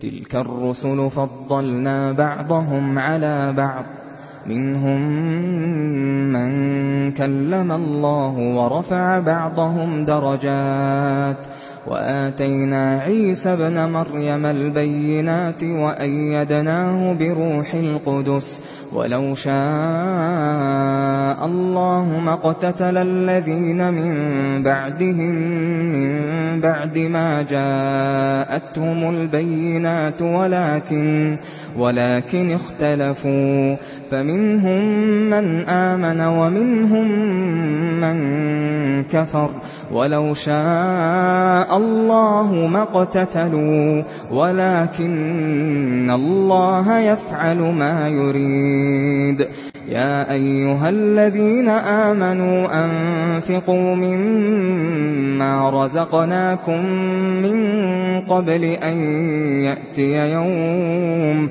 تِلْكَ الرُّسُلُ فَضَّلْنَا بَعْضَهُمْ عَلَى بَعْضٍ مِنْهُمْ مَنْ كَلَّمَ اللَّهُ وَرَفَعَ بَعْضَهُمْ دَرَجَاتٍ وآتينا عيسى ابْنَ مريم البينات وأيدناه بروح القدس ولو شاء الله ما قَتَلَ الذين من بعدهم من بعد ما جاءتهم البينات ولكن ولكن اختلفوا فمنهم من آمن ومنهم من كفر ولو شاء الله ما قتتلوا ولكن الله يفعل ما يريد. يا أيها الذين آمنوا أنفقوا مما رزقناكم من قبل أن يأتي يوم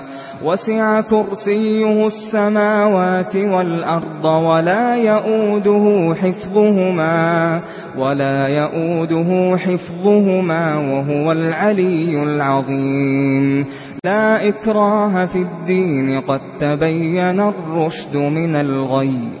وَسِعَ كُرْسِيُّهُ السَّمَاوَاتِ وَالْأَرْضَ وَلَا يَئُودُهُ حِفْظُهُمَا وَلَا يَئُودُهُ حِفْظُهُمَا وَهُوَ الْعَلِيُّ الْعَظِيمُ. لا إكراه في الدين قد تبين الرشد من الغي.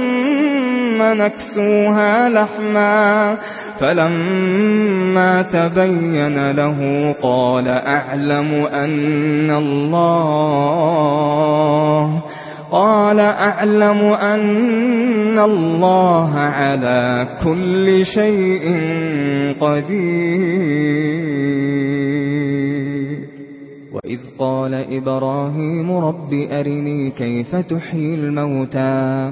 ثُمَّ نَكْسُوهَا لَحْمًا فَلَمَّا تَبَيَّنَ لَهُ قَالَ أَعْلَمُ أَنَّ اللَّهَ قال أعلم أن الله على كل شيء قدير. وإذ قال إبراهيم رب أرني كيف تحيي الموتى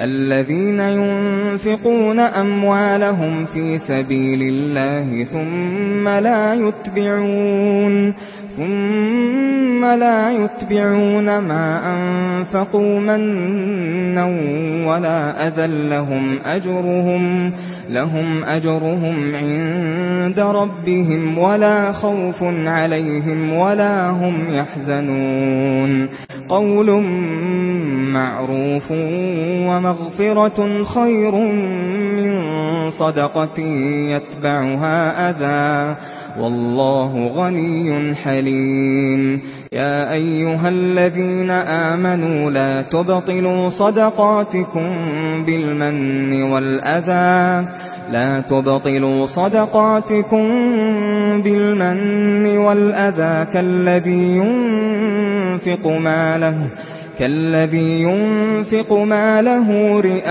الذين ينفقون أموالهم في سبيل الله ثم لا يتبعون ثُمَّ لَا يُتْبِعُونَ مَا أَنفَقُوا مَنًّا وَلَا أَذًى لَّهُمْ أَجْرُهُمْ لَهُمْ أَجْرُهُمْ عِندَ رَبِّهِمْ وَلَا خَوْفٌ عَلَيْهِمْ وَلَا هُمْ يَحْزَنُونَ قَوْلٌ مَّعْرُوفٌ وَمَغْفِرَةٌ خَيْرٌ مِّن صَدَقَةٍ يَتْبَعُهَا أَذًى والله غني حليم يا ايها الذين آمنوا لا تبطلوا صدقاتكم بالمن والأذى۔ لا تبطلوا صدقاتكم بالمن والأذى كالذي ينفق ماله كالذي ينفق ماله رئاء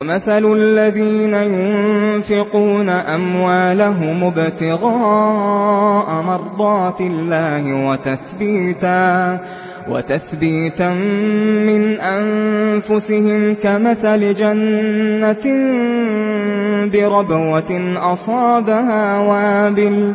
ومثل الذين ينفقون أموالهم ابتغاء مرضات الله وتثبيتا وتثبيتا من أنفسهم كمثل جنة بربوة أصابها وابل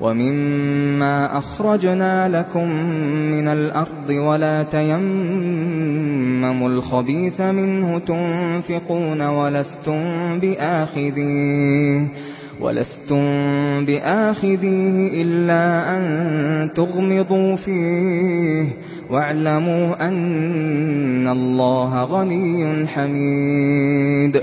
وَمِمَّا أَخْرَجْنَا لَكُم مِّنَ الْأَرْضِ وَلَا تَيَمَّمُوا الْخَبِيثَ مِنْهُ تُنفِقُونَ وَلَسْتُم بِآخِذِيهِ وَلَسْتُم بِآخِذِيهِ إِلَّا أَن تُغْمِضُوا فِيهِ وَاعْلَمُوا أَنَّ اللَّهَ غَنِيٌّ حَمِيدٌ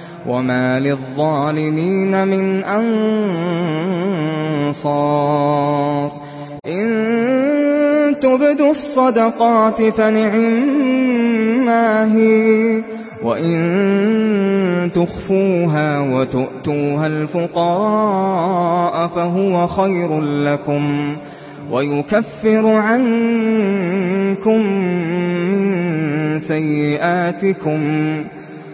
وما للظالمين من أنصار إن تبدوا الصدقات فنعما هي وَإِن تُخْفُوهَا وَتُؤْتُوهَا الْفُقَرَاءَ فَهُوَ خَيْرٌ لَّكُمْ وَيُكَفِّرُ عَنكُم مِّن سَيِّئَاتِكُمْ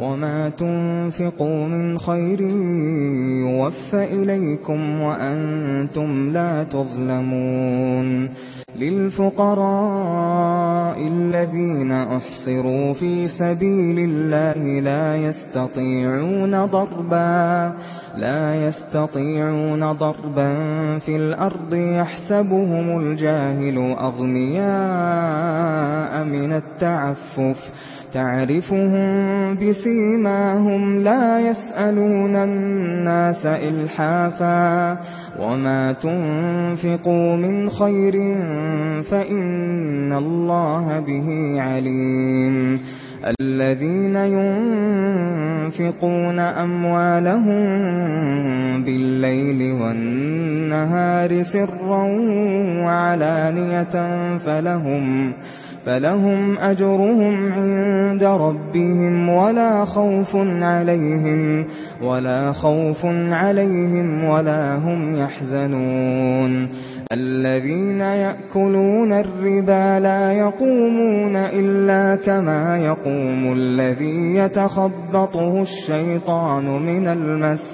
وما تنفقوا من خير يوفى إليكم وأنتم لا تظلمون للفقراء الذين أحصروا في سبيل الله لا يستطيعون ضربا لا يستطيعون ضربا في الأرض يحسبهم الجاهل أغنياء من التعفف تَعْرِفُهُم بِسِيمَاهُمْ لَا يَسْأَلُونَ النَّاسَ إِلْحَافًا وَمَا تُنْفِقُوا مِنْ خَيْرٍ فَإِنَّ اللَّهَ بِهِ عَلِيمٌ الَّذِينَ يُنْفِقُونَ أَمْوَالَهُمْ بِاللَّيْلِ وَالنَّهَارِ سِرًّا وَعَلَانِيَةً فَلَهُمْ فَلَهُمْ أَجْرُهُمْ عِندَ رَبِّهِمْ وَلَا خَوْفٌ عَلَيْهِمْ وَلَا خَوْفٌ عَلَيْهِمْ وَلَا هُمْ يَحْزَنُونَ الَّذِينَ يَأْكُلُونَ الرِّبَا لَا يَقُومُونَ إِلَّا كَمَا يَقُومُ الَّذِي يَتَخَبَّطُهُ الشَّيْطَانُ مِنَ الْمَسِّ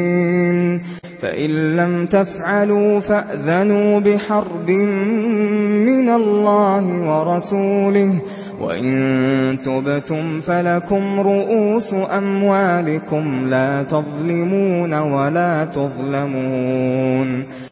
فَإِن لَّمْ تَفْعَلُوا فَأْذَنُوا بِحَرْبٍ مِّنَ اللَّهِ وَرَسُولِهِ وَإِن تُبْتُمْ فَلَكُمْ رُءُوسُ أَمْوَالِكُمْ لَا تَظْلِمُونَ وَلَا تُظْلَمُونَ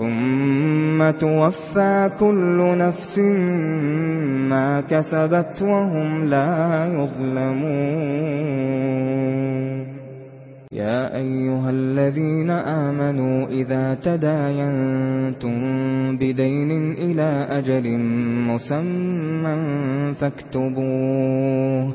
ثُمَّ تُوَفَّى كُلُّ نَفْسٍ مَا كَسَبَتْ وَهُمْ لَا يُظْلَمُونَ يَا أَيُّهَا الَّذِينَ آمَنُوا إِذَا تَدَايَنْتُمْ بِدَيْنٍ إِلَى أَجَلٍ مُّسَمًّى فَاكْتُبُوهُ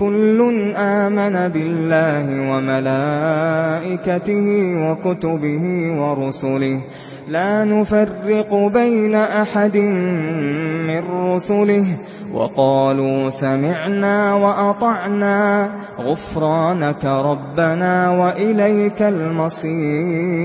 كُلٌّ آمَنَ بِاللَّهِ وَمَلَائِكَتِهِ وَكُتُبِهِ وَرُسُلِهِ لَا نُفَرِّقُ بَيْنَ أَحَدٍ مِّن رُّسُلِهِ وَقَالُوا سَمِعْنَا وَأَطَعْنَا غُفْرَانَكَ رَبَّنَا وَإِلَيْكَ الْمَصِيرُ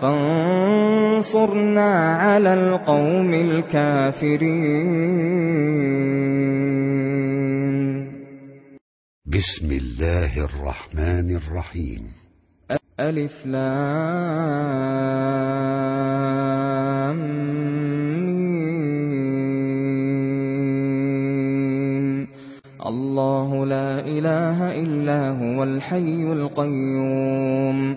فانصرنا على القوم الكافرين. بسم الله الرحمن الرحيم. ألف لام الله لا إله إلا هو الحي القيوم.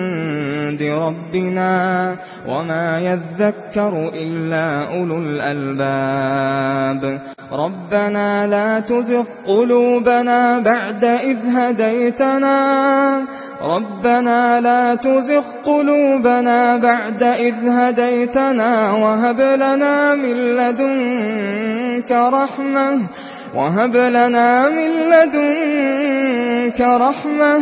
عِندِ رَبِّنَا وَمَا يَذَّكَّرُ إِلَّا أُولُو الْأَلْبَابِ. رَبَّنَا لَا تُزِغْ قُلُوبَنَا بَعْدَ إِذْ هَدَيْتَنَا. رَبَّنَا لَا تُزِغْ قُلُوبَنَا بَعْدَ إِذْ هَدَيْتَنَا وَهَبْ لَنَا مِن لَّدُنكَ رَحْمَةً. وَهَبْ لَنَا مِن لَّدُنكَ رَحْمَةً.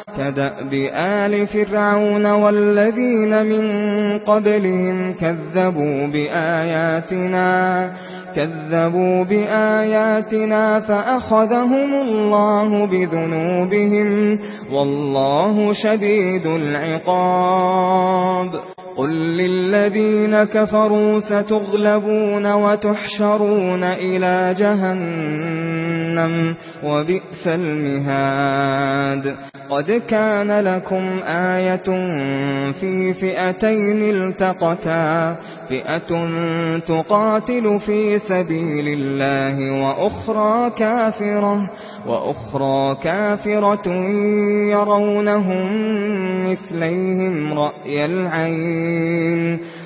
كدأب آل فرعون والذين من قبلهم كذبوا بآياتنا كذبوا بآياتنا فأخذهم الله بذنوبهم والله شديد العقاب. قل للذين كفروا ستغلبون وتحشرون إلى جهنم. جهنم وبئس المهاد. قد كان لكم آية في فئتين التقتا. فئة تقاتل في سبيل الله وأخرى كافرة وأخرى كافرة يرونهم مثليهم رأي العين.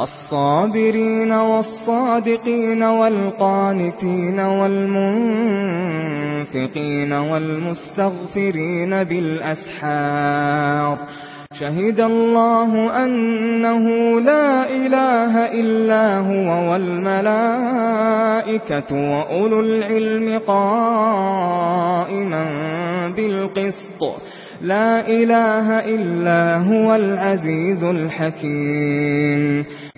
الصابرين والصادقين والقانتين والمنفقين والمستغفرين بالأسحار. شهد الله أنه لا إله إلا هو والملائكة وأولو العلم قائما بالقسط. لا إله إلا هو العزيز الحكيم.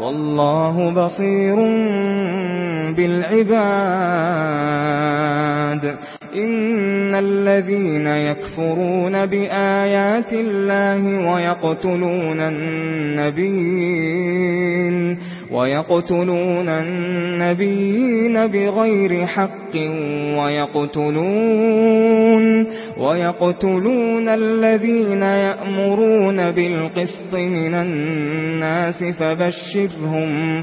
والله بصير بالعباد. إن الذين يكفرون بآيات الله ويقتلون النبيين ويقتلون النبيين بغير حق ويقتلون ويقتلون الذين يأمرون بالقسط من الناس فبشرهم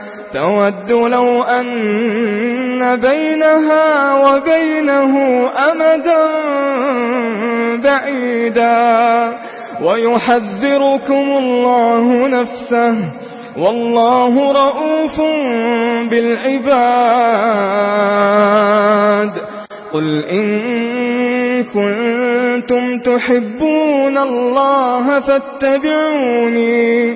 تود لو أن بينها وبينه أمدا بعيدا ويحذركم الله نفسه والله رؤوف بالعباد قل إن كنتم تحبون الله فاتبعوني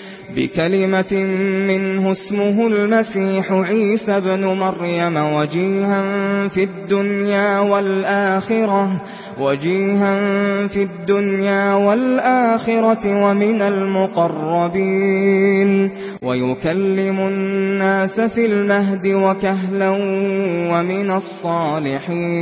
بكلمة منه اسمه المسيح عيسى بن مريم وجيها في الدنيا والآخرة وجيها في الدنيا والآخرة ومن المقربين. ويكلم الناس في المهد وكهلا ومن الصالحين.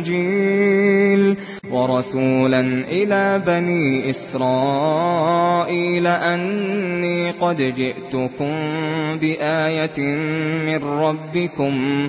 الْإِنْجِيلِ وَرَسُولًا إِلَى بَنِي إِسْرَائِيلَ أَنِّي قَدْ جِئْتُكُمْ بِآيَةٍ مِنْ رَبِّكُمْ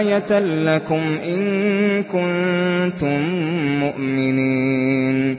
آية لكم إن كنتم مؤمنين.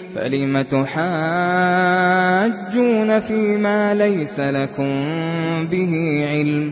فَلِمَ تُحَاجُّونَ فِيمَا لَيْسَ لَكُمْ بِهِ عِلْمٌ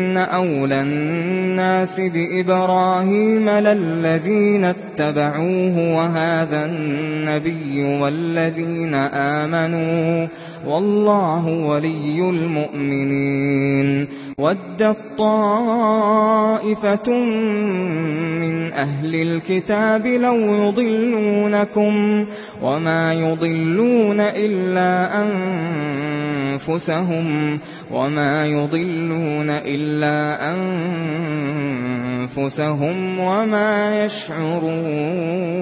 ان اولى الناس بابراهيم للذين اتبعوه وهذا النبي والذين امنوا والله ولي المؤمنين. ود طائفة من أهل الكتاب لو يضلونكم وما يضلون إلا أنفسهم وما يضلون إلا أنفسهم وما يشعرون.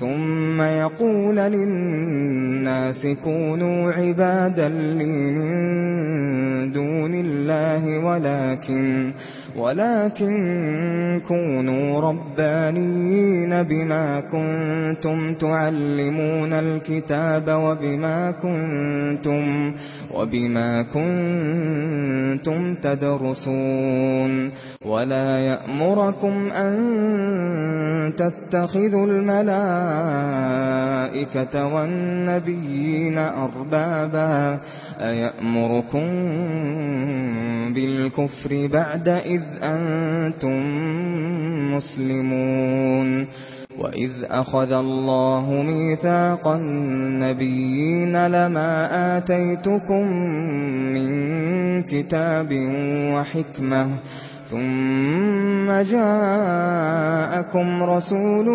ثُمَّ يَقُولُ لِلنَّاسِ كُونُوا عِبَادًا لِّي مِن دُونِ اللَّهِ وَلَكِن وَلَكِن كُونُوا رَبَّانِيِّينَ بِمَا كُنتُمْ تُعَلِّمُونَ الْكِتَابَ وَبِمَا كُنتُمْ وَبِمَا كُنتُمْ تَدْرُسُونَ وَلَا يَأْمُرُكُمْ أَن تَتَّخِذُوا الْمَلَائِكَةَ الْمَلَائِكَةَ وَالنَّبِيِّينَ أَرْبَابًا أَيَأْمُرُكُمْ بِالْكُفْرِ بَعْدَ إِذْ أَنْتُمْ مُسْلِمُونَ وَإِذْ أَخَذَ اللَّهُ مِيثَاقَ النَّبِيِّينَ لَمَا آتَيْتُكُم مِّن كِتَابٍ وَحِكْمَةٍ ثُمَّ جَاءَكُمْ رَسُولٌ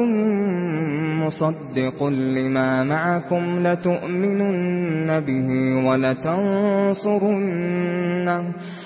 مُصَدِّقٌ لِمَا مَعَكُمْ لَتُؤْمِنُنَّ بِهِ وَلَتَنصُرُنَّهُ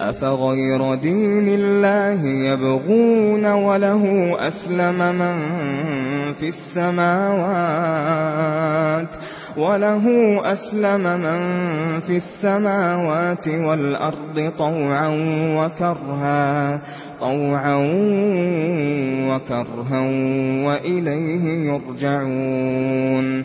أفغير دين الله يبغون وله أسلم من في السماوات وله أسلم من في السماوات والأرض طوعا وكرها طوعا وكرها وإليه يرجعون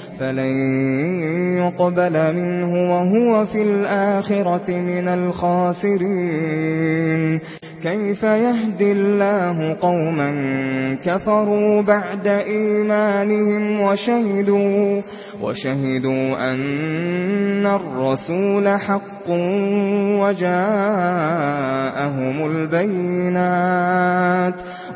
فلن يقبل منه وهو في الآخرة من الخاسرين كيف يهدي الله قوما كفروا بعد إيمانهم وشهدوا وشهدوا أن الرسول حق وجاءهم البينات